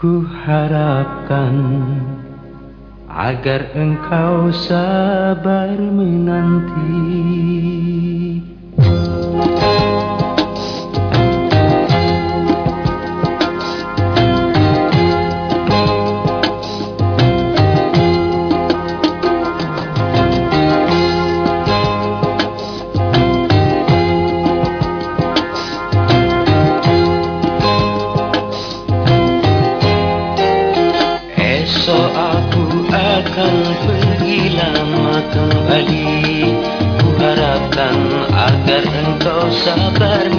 Ku harapkan agar engkau sabar menanti kembali Ku harapkan agar engkau sabar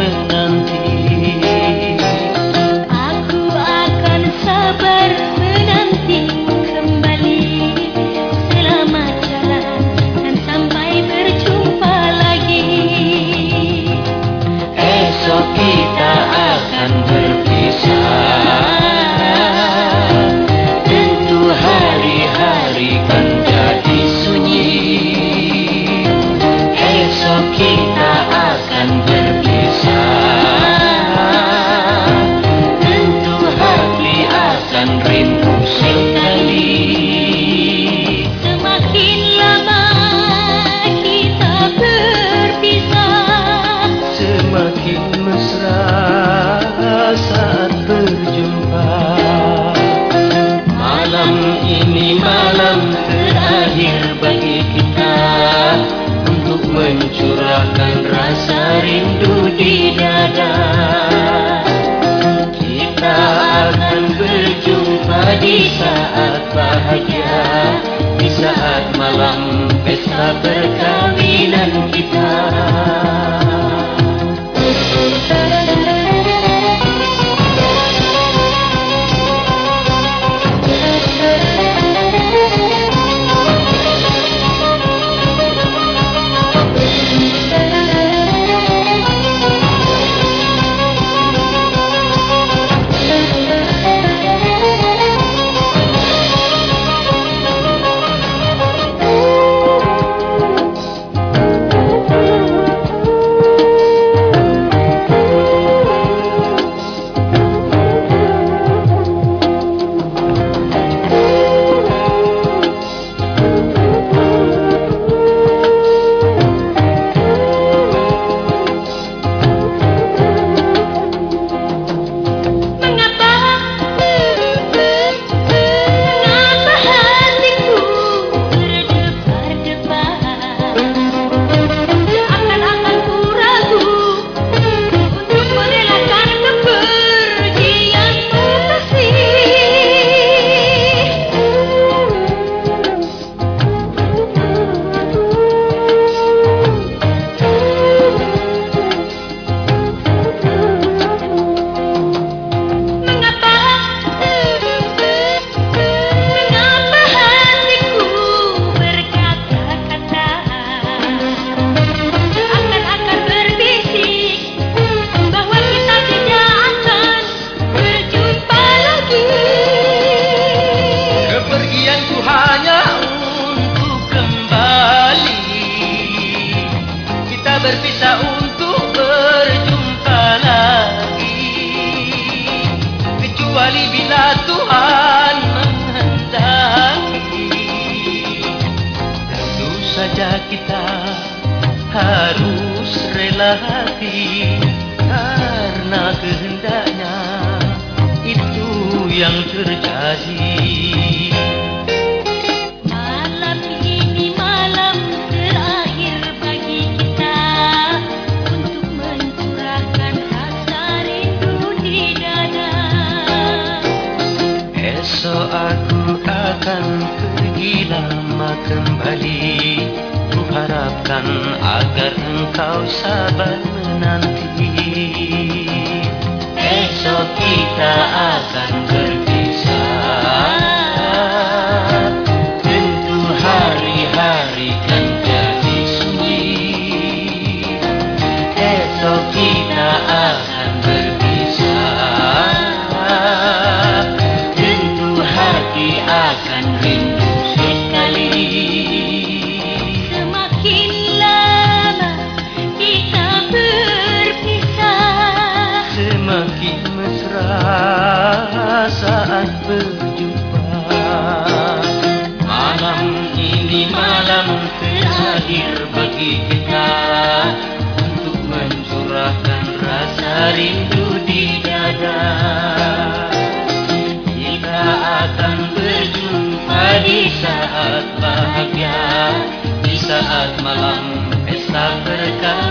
mencurahkan rasa rindu di dada. Kita akan berjumpa di saat bahagia Di saat malam pesta berpisah untuk berjumpa lagi. Kecuali bila Tuhan menghendaki. Tentu saja kita harus rela hati Karena kehendaknya itu yang terjadi lama kembali Ku harapkan agar engkau sabar menanti. Esok kita akan pergi Mesra saat berjumpa. Malam ini malam terakhir bagi kita Untuk mencurahkan rasa rindu di dada. Kita akan berjumpa di saat bahagia Di saat malam pesta perkawinan